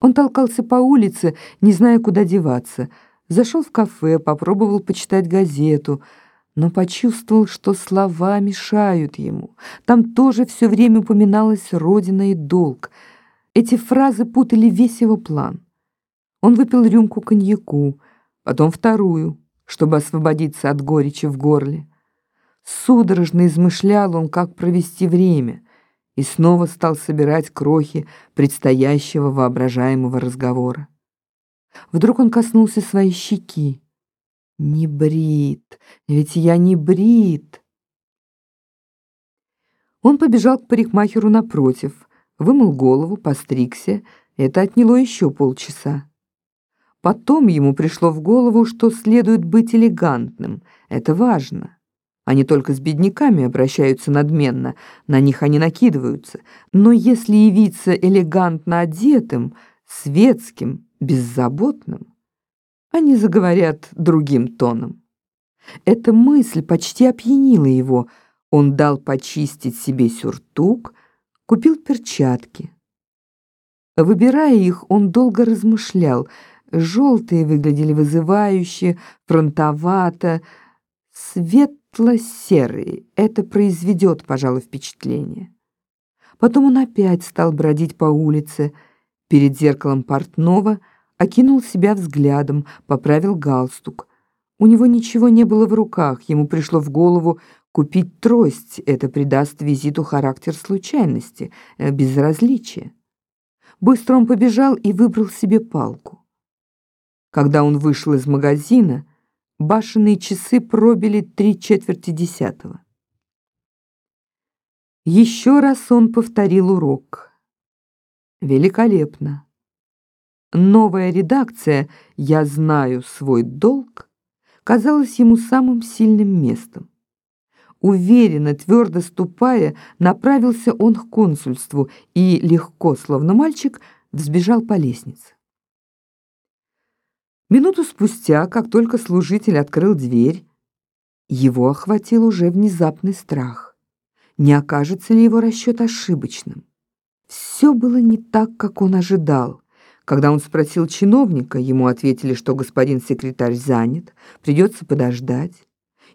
Он толкался по улице, не зная, куда деваться. Зашел в кафе, попробовал почитать газету, но почувствовал, что слова мешают ему. Там тоже все время упоминалась родина и долг. Эти фразы путали весь его план. Он выпил рюмку коньяку, потом вторую, чтобы освободиться от горечи в горле. Судорожно измышлял он, как провести время и снова стал собирать крохи предстоящего воображаемого разговора. Вдруг он коснулся своей щеки. «Не брит, ведь я не брит!» Он побежал к парикмахеру напротив, вымыл голову, постригся. Это отняло еще полчаса. Потом ему пришло в голову, что следует быть элегантным. Это важно. Они только с бедняками обращаются надменно, на них они накидываются. Но если явиться элегантно одетым, светским, беззаботным, они заговорят другим тоном. Эта мысль почти опьянила его. Он дал почистить себе сюртук, купил перчатки. Выбирая их, он долго размышлял. Желтые выглядели вызывающе, фронтовато, свет светло-серые. Это произведет, пожалуй, впечатление. Потом он опять стал бродить по улице. Перед зеркалом портного окинул себя взглядом, поправил галстук. У него ничего не было в руках, ему пришло в голову купить трость. Это придаст визиту характер случайности, э, безразличия. Быстро он побежал и выбрал себе палку. Когда он вышел из магазина, Башенные часы пробили три четверти десятого. Еще раз он повторил урок. Великолепно. Новая редакция «Я знаю свой долг» казалась ему самым сильным местом. Уверенно, твердо ступая, направился он к консульству и, легко, словно мальчик, взбежал по лестнице. Минуту спустя, как только служитель открыл дверь, его охватил уже внезапный страх. Не окажется ли его расчет ошибочным? Все было не так, как он ожидал. Когда он спросил чиновника, ему ответили, что господин секретарь занят, придется подождать.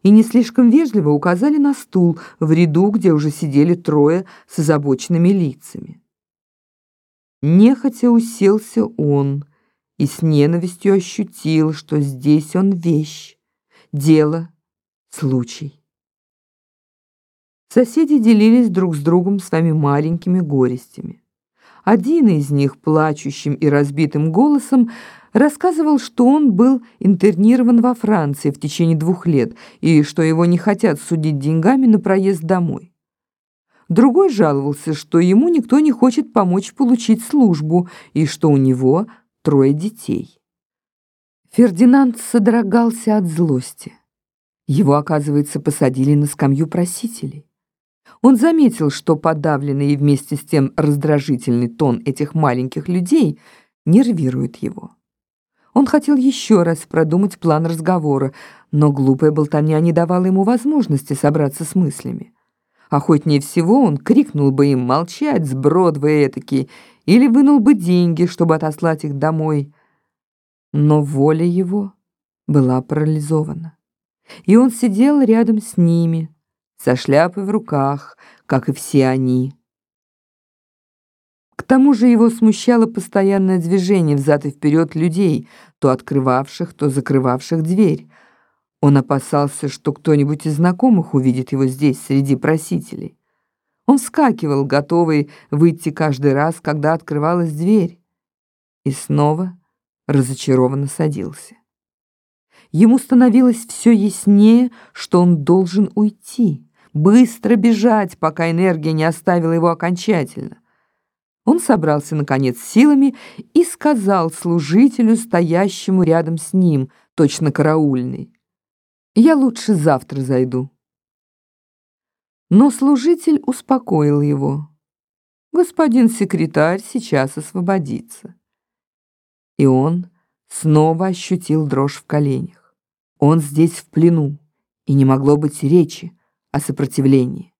И не слишком вежливо указали на стул в ряду, где уже сидели трое с озабоченными лицами. Нехотя уселся он, и с ненавистью ощутил, что здесь он вещь, дело, случай. Соседи делились друг с другом своими маленькими горестями. Один из них, плачущим и разбитым голосом, рассказывал, что он был интернирован во Франции в течение двух лет и что его не хотят судить деньгами на проезд домой. Другой жаловался, что ему никто не хочет помочь получить службу и что у него – трое детей. Фердинанд содрогался от злости. Его, оказывается, посадили на скамью просителей. Он заметил, что подавленный и вместе с тем раздражительный тон этих маленьких людей нервирует его. Он хотел еще раз продумать план разговора, но глупая болтовня не давала ему возможности собраться с мыслями. Охотнее всего он крикнул бы им молчать, сброд вы этакий, или вынул бы деньги, чтобы отослать их домой. Но воля его была парализована. И он сидел рядом с ними, со шляпой в руках, как и все они. К тому же его смущало постоянное движение взад и вперед людей, то открывавших, то закрывавших дверь. Он опасался, что кто-нибудь из знакомых увидит его здесь, среди просителей. Он вскакивал, готовый выйти каждый раз, когда открывалась дверь, и снова разочарованно садился. Ему становилось все яснее, что он должен уйти, быстро бежать, пока энергия не оставила его окончательно. Он собрался, наконец, силами и сказал служителю, стоящему рядом с ним, точно караульный, «Я лучше завтра зайду». Но служитель успокоил его. Господин секретарь сейчас освободится. И он снова ощутил дрожь в коленях. Он здесь в плену, и не могло быть речи о сопротивлении.